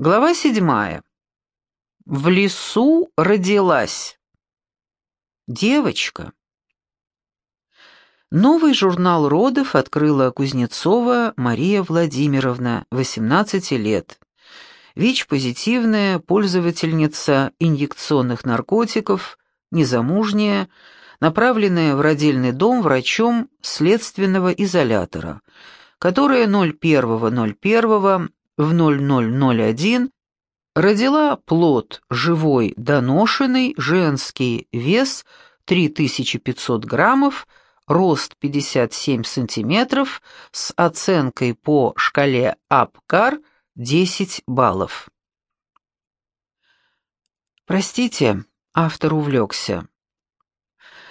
Глава седьмая. В лесу родилась. Девочка. Новый журнал родов открыла Кузнецова Мария Владимировна, 18 лет. ВИЧ-позитивная, пользовательница инъекционных наркотиков, незамужняя, направленная в родильный дом врачом следственного изолятора, которая 01.01 в 0001 родила плод живой доношенный, женский вес 3500 граммов, рост 57 сантиметров, с оценкой по шкале АПКАР 10 баллов. Простите, автор увлекся.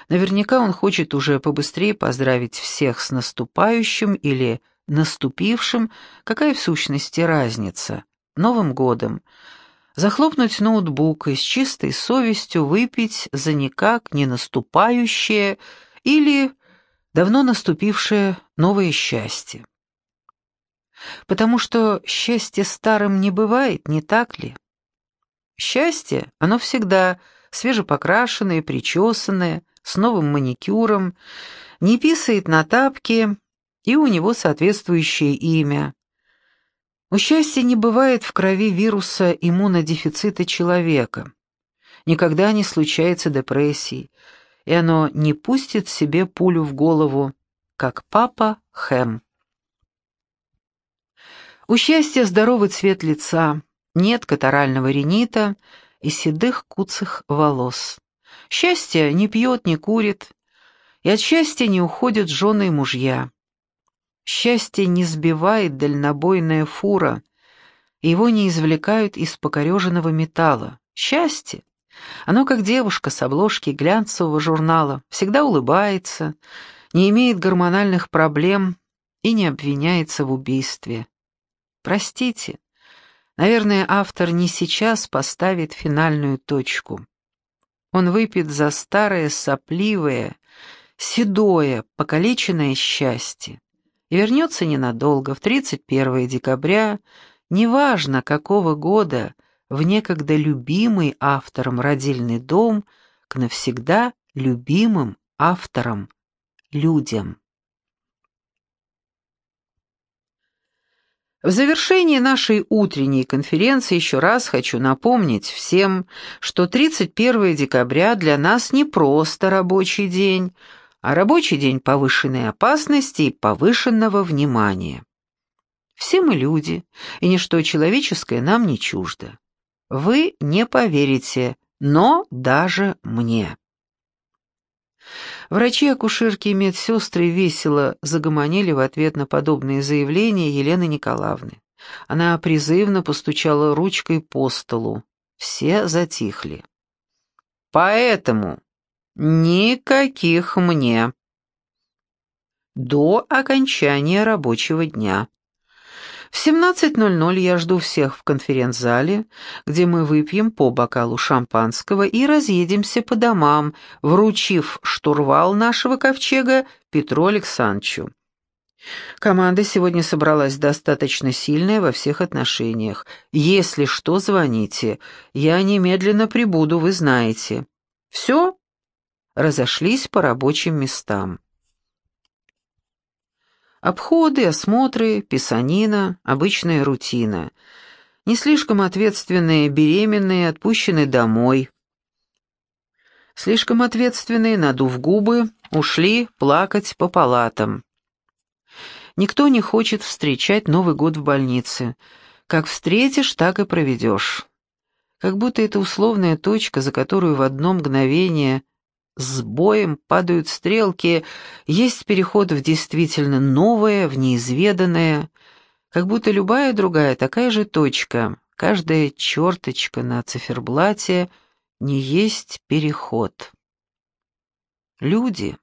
Наверняка он хочет уже побыстрее поздравить всех с наступающим или наступившим, какая в сущности разница, Новым годом, захлопнуть ноутбук и с чистой совестью выпить за никак не наступающее или давно наступившее новое счастье. Потому что счастье старым не бывает, не так ли? Счастье, оно всегда свежепокрашенное, причесанное, с новым маникюром, не писает на тапке, и у него соответствующее имя. У счастья не бывает в крови вируса иммунодефицита человека. Никогда не случается депрессии, и оно не пустит себе пулю в голову, как папа Хэм. У счастья здоровый цвет лица, нет катарального ринита и седых куцых волос. Счастье не пьет, не курит, и от счастья не уходят жены и мужья. Счастье не сбивает дальнобойная фура, его не извлекают из покореженного металла. Счастье! Оно как девушка с обложки глянцевого журнала, всегда улыбается, не имеет гормональных проблем и не обвиняется в убийстве. Простите, наверное, автор не сейчас поставит финальную точку. Он выпьет за старое, сопливое, седое, покалеченное счастье и вернется ненадолго, в 31 декабря, неважно какого года, в некогда любимый автором родильный дом к навсегда любимым авторам, людям. В завершении нашей утренней конференции еще раз хочу напомнить всем, что 31 декабря для нас не просто рабочий день, а рабочий день повышенной опасности и повышенного внимания. Все мы люди, и ничто человеческое нам не чуждо. Вы не поверите, но даже мне. Врачи, акушерки и медсестры весело загомонили в ответ на подобные заявления Елены Николаевны. Она призывно постучала ручкой по столу. Все затихли. «Поэтому Никаких мне. До окончания рабочего дня. В 17.00 я жду всех в конференц-зале, где мы выпьем по бокалу шампанского и разъедемся по домам, вручив штурвал нашего ковчега Петру Александровичу. Команда сегодня собралась достаточно сильная во всех отношениях. Если что, звоните. Я немедленно прибуду, вы знаете. Все? Разошлись по рабочим местам. Обходы, осмотры, писанина, обычная рутина. Не слишком ответственные беременные отпущены домой. Слишком ответственные, надув губы, ушли плакать по палатам. Никто не хочет встречать Новый год в больнице. Как встретишь, так и проведешь. Как будто это условная точка, за которую в одно мгновение с боем падают стрелки, есть переход в действительно новое, в неизведанное, как будто любая другая такая же точка, каждая черточка на циферблате не есть переход. Люди.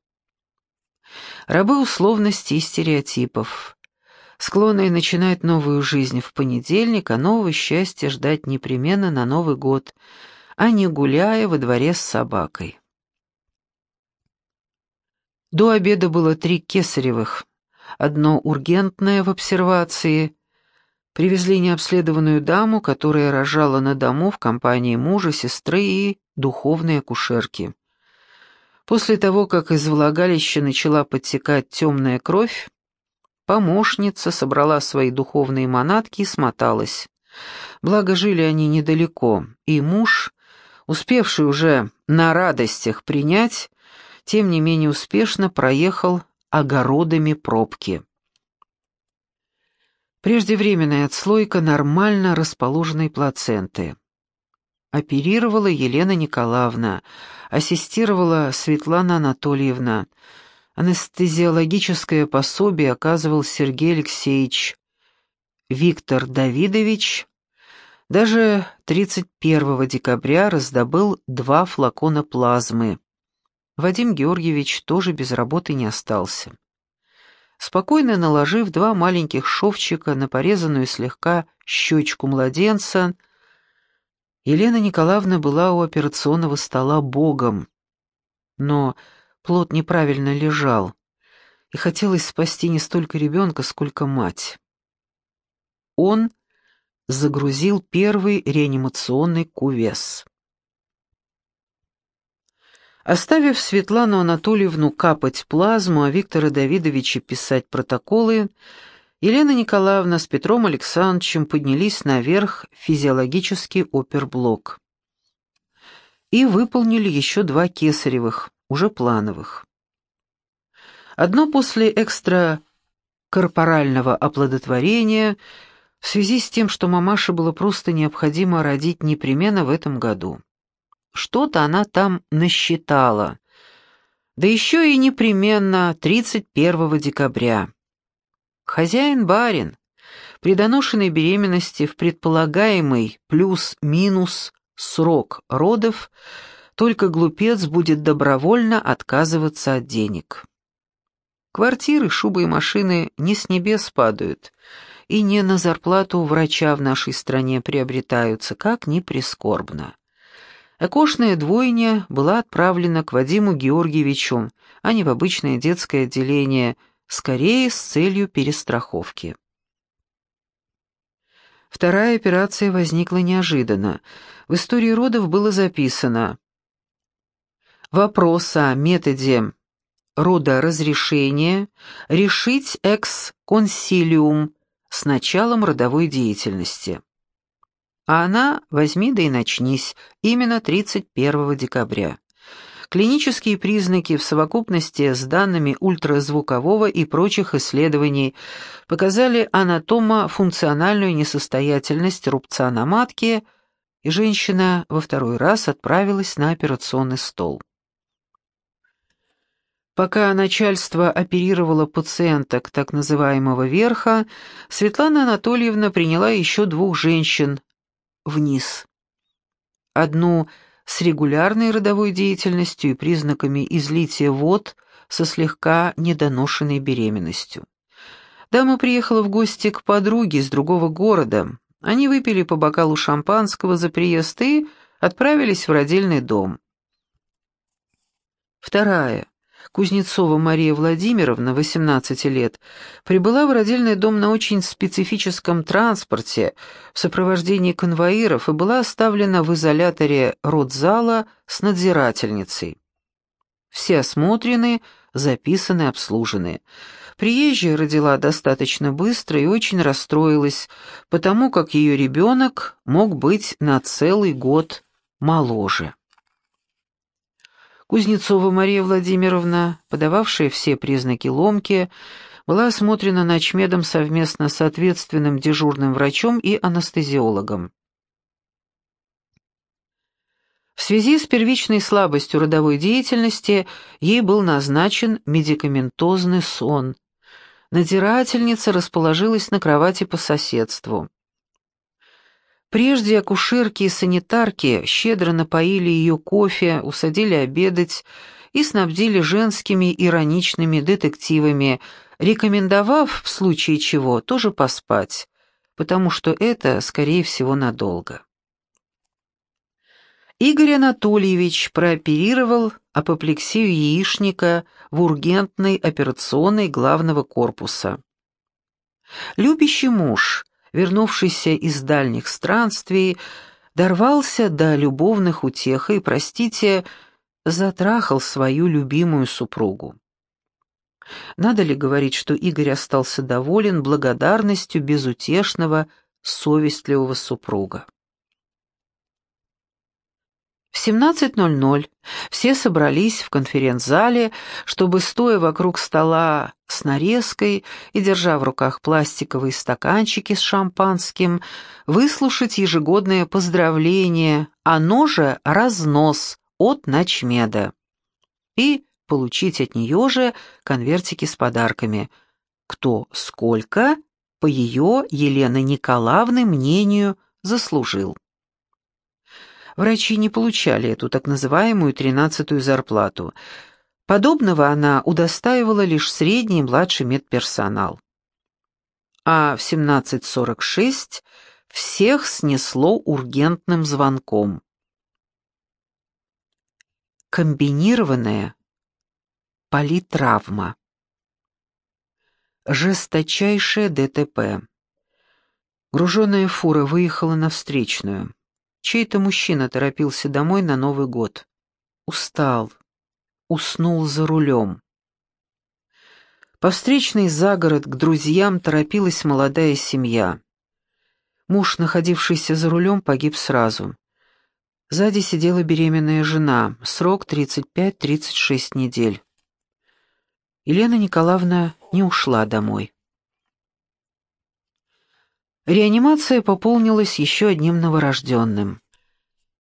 Рабы условностей и стереотипов, склонные начинать новую жизнь в понедельник, а нового счастья ждать непременно на Новый год, а не гуляя во дворе с собакой. До обеда было три кесаревых. Одно ургентное в обсервации, Привезли необследованную даму, которая рожала на дому в компании мужа, сестры и духовной акушерки. После того, как из влагалища начала подтекать темная кровь, помощница собрала свои духовные манатки и смоталась. Благо жили они недалеко, и муж, успевший уже на радостях принять, тем не менее успешно проехал огородами пробки. Преждевременная отслойка нормально расположенной плаценты. Оперировала Елена Николаевна, ассистировала Светлана Анатольевна. Анестезиологическое пособие оказывал Сергей Алексеевич. Виктор Давидович даже 31 декабря раздобыл два флакона плазмы. Вадим Георгиевич тоже без работы не остался спокойно наложив два маленьких шовчика на порезанную слегка щечку младенца, Елена Николаевна была у операционного стола богом. Но плод неправильно лежал, и хотелось спасти не столько ребенка, сколько мать. Он загрузил первый реанимационный кувес. Оставив Светлану Анатольевну капать плазму, а Виктора Давидовича писать протоколы, Елена Николаевна с Петром Александровичем поднялись наверх в физиологический оперблок и выполнили еще два кесаревых, уже плановых. Одно после экстракорпорального оплодотворения в связи с тем, что мамаше было просто необходимо родить непременно в этом году. Что-то она там насчитала. Да еще и непременно 31 декабря. Хозяин-барин, при доношенной беременности в предполагаемый плюс-минус срок родов, только глупец будет добровольно отказываться от денег. Квартиры, шубы и машины не с небес падают, и не на зарплату врача в нашей стране приобретаются, как ни прискорбно. Окошная двойня была отправлена к Вадиму Георгиевичу, а не в обычное детское отделение, скорее с целью перестраховки. Вторая операция возникла неожиданно. В истории родов было записано «Вопрос о методе родоразрешения решить экс-консилиум с началом родовой деятельности». А она, возьми да и начнись, именно 31 декабря. Клинические признаки в совокупности с данными ультразвукового и прочих исследований показали анатомо-функциональную несостоятельность рубца на матке, и женщина во второй раз отправилась на операционный стол. Пока начальство оперировало пациенток так называемого верха, Светлана Анатольевна приняла еще двух женщин, вниз. Одну с регулярной родовой деятельностью и признаками излития вод со слегка недоношенной беременностью. Дама приехала в гости к подруге из другого города. Они выпили по бокалу шампанского за приезд и отправились в родильный дом. Вторая, Кузнецова Мария Владимировна, 18 лет, прибыла в родильный дом на очень специфическом транспорте в сопровождении конвоиров и была оставлена в изоляторе родзала с надзирательницей. Все осмотрены, записаны, обслужены. Приезжая родила достаточно быстро и очень расстроилась, потому как ее ребенок мог быть на целый год моложе. Кузнецова Мария Владимировна, подававшая все признаки ломки, была осмотрена ночмедом совместно с ответственным дежурным врачом и анестезиологом. В связи с первичной слабостью родовой деятельности ей был назначен медикаментозный сон. Надзирательница расположилась на кровати по соседству. Прежде акушерки и санитарки щедро напоили ее кофе, усадили обедать и снабдили женскими ироничными детективами, рекомендовав, в случае чего, тоже поспать, потому что это, скорее всего, надолго. Игорь Анатольевич прооперировал апоплексию яичника в ургентной операционной главного корпуса. Любящий муж – вернувшийся из дальних странствий, дорвался до любовных утех и, простите, затрахал свою любимую супругу. Надо ли говорить, что Игорь остался доволен благодарностью безутешного, совестливого супруга? В 17.00 все собрались в конференц-зале, чтобы, стоя вокруг стола с нарезкой и держа в руках пластиковые стаканчики с шампанским, выслушать ежегодное поздравление, оно же разнос от Ночмеда, и получить от нее же конвертики с подарками. Кто сколько, по ее, Елены Николаевны, мнению, заслужил. Врачи не получали эту так называемую тринадцатую зарплату. Подобного она удостаивала лишь средний и младший медперсонал. А в 17.46 всех снесло ургентным звонком. Комбинированная политравма. Жесточайшее ДТП. Груженная фура выехала на встречную. Чей-то мужчина торопился домой на Новый год. Устал. Уснул за рулем. По встречной за к друзьям торопилась молодая семья. Муж, находившийся за рулем, погиб сразу. Сзади сидела беременная жена, срок 35-36 недель. Елена Николаевна не ушла домой. Реанимация пополнилась еще одним новорожденным.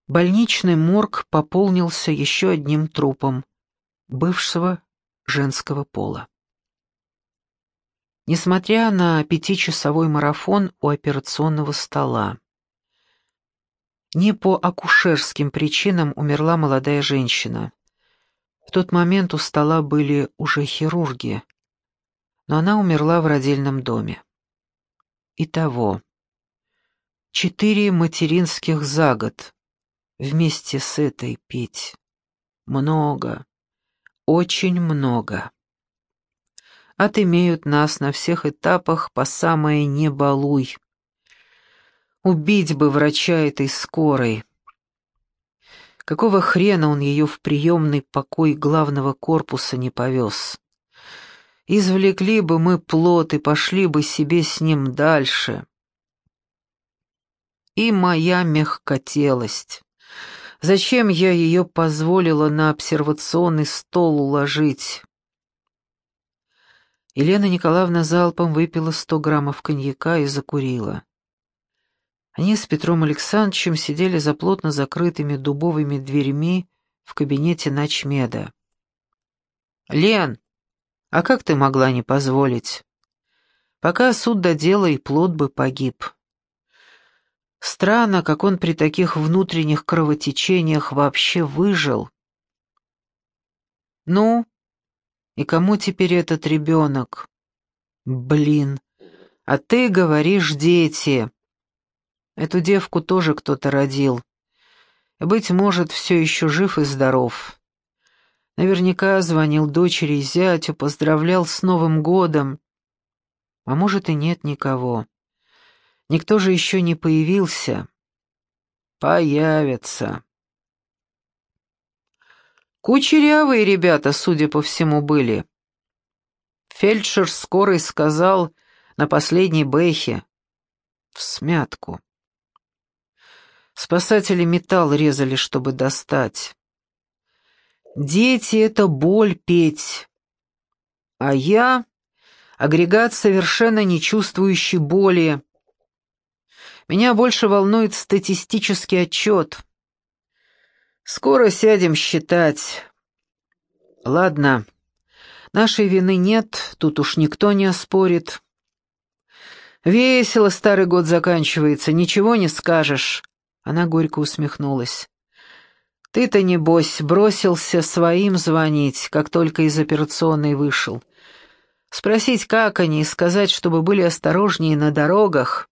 Больничный морг пополнился еще одним трупом бывшего женского пола. Несмотря на пятичасовой марафон у операционного стола, не по акушерским причинам умерла молодая женщина. В тот момент у стола были уже хирурги, но она умерла в родильном доме. Итого. Четыре материнских за год. Вместе с этой петь. Много. Очень много. Отымеют нас на всех этапах по самое «не балуй». Убить бы врача этой скорой. Какого хрена он ее в приемный покой главного корпуса не повез? Извлекли бы мы плод и пошли бы себе с ним дальше. И моя мягкотелость. Зачем я ее позволила на обсервационный стол уложить? Елена Николаевна залпом выпила сто граммов коньяка и закурила. Они с Петром Александровичем сидели за плотно закрытыми дубовыми дверьми в кабинете начмеда. «Лен, а как ты могла не позволить? Пока суд до дела, и плод бы погиб. Странно, как он при таких внутренних кровотечениях вообще выжил. Ну, и кому теперь этот ребенок? Блин, а ты говоришь дети. Эту девку тоже кто-то родил. Быть может, все еще жив и здоров. Наверняка звонил дочери и зятю, поздравлял с Новым годом. А может и нет никого. Никто же еще не появился. Появятся. Кучерявые ребята, судя по всему, были. Фельдшер скорой сказал на последней бэхе. В смятку. Спасатели металл резали, чтобы достать. Дети — это боль петь. А я — агрегат, совершенно не чувствующий боли. Меня больше волнует статистический отчет. Скоро сядем считать. Ладно, нашей вины нет, тут уж никто не оспорит. Весело старый год заканчивается, ничего не скажешь. Она горько усмехнулась. Ты-то, небось, бросился своим звонить, как только из операционной вышел. Спросить, как они, и сказать, чтобы были осторожнее на дорогах.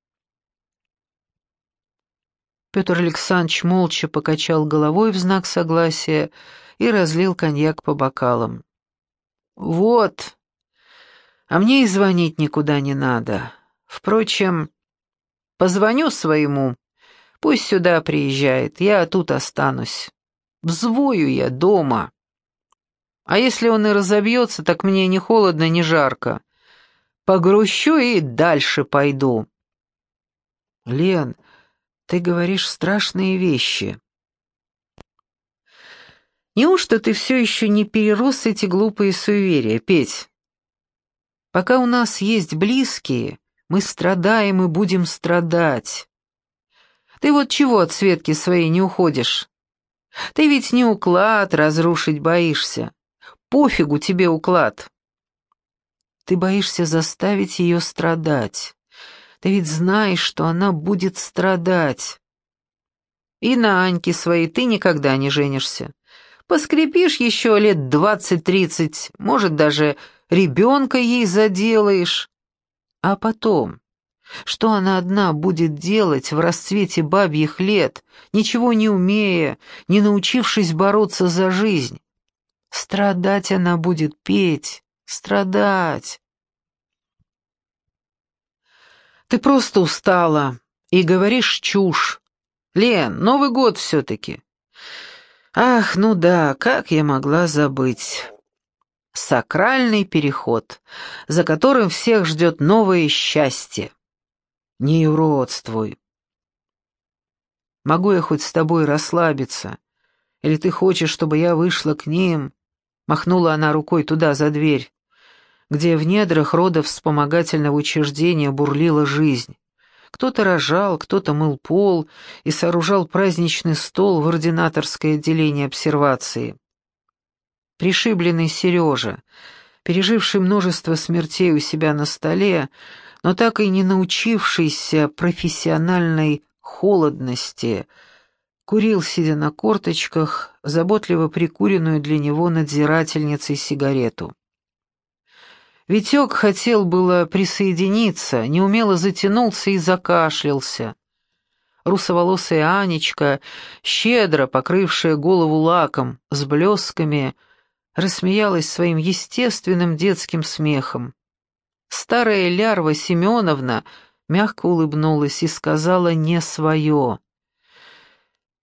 Петр Александрович молча покачал головой в знак согласия и разлил коньяк по бокалам. «Вот. А мне и звонить никуда не надо. Впрочем, Позвоню своему, пусть сюда приезжает, я тут останусь. Взвою я дома. А если он и разобьется, так мне ни холодно, ни жарко. Погрущу и дальше пойду. Лен, ты говоришь страшные вещи. Неужто ты все еще не перерос эти глупые суеверия, Петь? Пока у нас есть близкие, мы страдаем и будем страдать. Ты вот чего от Светки своей не уходишь? Ты ведь не уклад разрушить боишься. Пофигу тебе уклад. Ты боишься заставить ее страдать. Ты ведь знаешь, что она будет страдать. И на Аньке своей ты никогда не женишься. Поскрипишь еще лет двадцать-тридцать, может, даже ребенка ей заделаешь. А потом, что она одна будет делать в расцвете бабьих лет, ничего не умея, не научившись бороться за жизнь? Страдать она будет петь, страдать. Ты просто устала и говоришь чушь. Лен, Новый год все-таки. Ах, ну да, как я могла забыть. Сакральный переход, за которым всех ждет новое счастье. Не уродствуй. Могу я хоть с тобой расслабиться? Или ты хочешь, чтобы я вышла к ним?» Махнула она рукой туда, за дверь где в недрах рода вспомогательного учреждения бурлила жизнь. Кто-то рожал, кто-то мыл пол и сооружал праздничный стол в ординаторское отделение обсервации. Пришибленный Сережа, переживший множество смертей у себя на столе, но так и не научившийся профессиональной холодности, курил, сидя на корточках, заботливо прикуренную для него надзирательницей сигарету. Витек хотел было присоединиться, неумело затянулся и закашлялся. Русоволосая Анечка, щедро покрывшая голову лаком, с блесками, рассмеялась своим естественным детским смехом. Старая лярва Семеновна мягко улыбнулась и сказала не свое.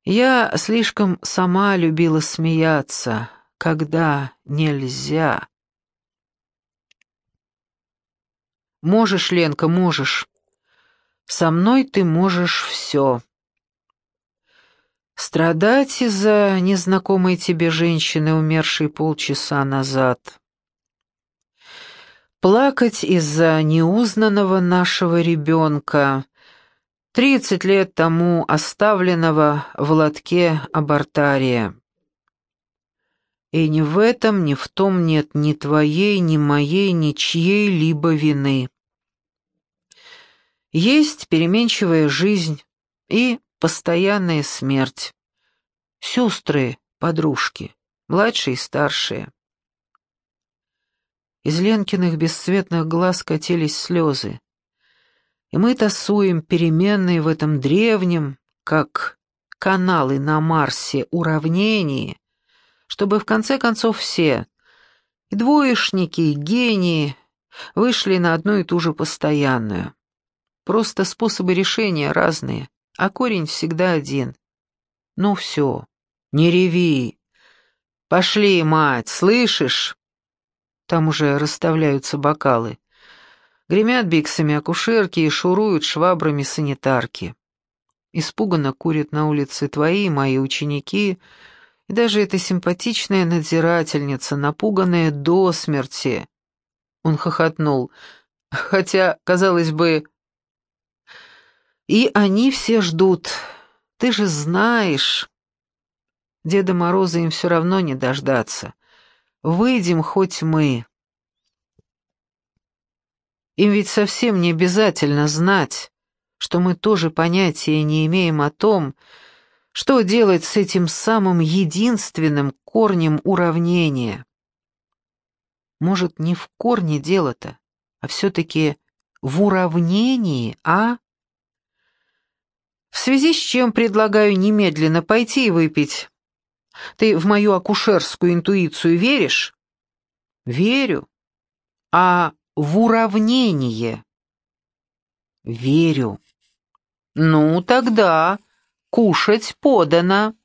«Я слишком сама любила смеяться, когда нельзя». Можешь, Ленка, можешь. Со мной ты можешь все. Страдать из-за незнакомой тебе женщины, умершей полчаса назад. Плакать из-за неузнанного нашего ребенка, тридцать лет тому оставленного в лотке абортария. И ни в этом, ни в том нет ни твоей, ни моей, ни чьей-либо вины. Есть переменчивая жизнь и постоянная смерть. Сестры, подружки, младшие и старшие. Из Ленкиных бесцветных глаз катились слезы. И мы тасуем переменные в этом древнем, как каналы на Марсе, уравнении, чтобы в конце концов все, и двоечники, и гении, вышли на одну и ту же постоянную. Просто способы решения разные, а корень всегда один. Ну все, не реви. Пошли, мать, слышишь? Там уже расставляются бокалы. Гремят биксами акушерки и шуруют швабрами санитарки. Испуганно курят на улице твои мои ученики — и даже эта симпатичная надзирательница, напуганная до смерти. Он хохотнул. Хотя, казалось бы... И они все ждут. Ты же знаешь... Деда Мороза им все равно не дождаться. Выйдем хоть мы. Им ведь совсем не обязательно знать, что мы тоже понятия не имеем о том, что делать с этим самым единственным корнем уравнения? Может, не в корне дело-то, а все-таки в уравнении, а? В связи с чем предлагаю немедленно пойти и выпить. Ты в мою акушерскую интуицию веришь? Верю. А в уравнение? Верю. «Ну, тогда кушать подано».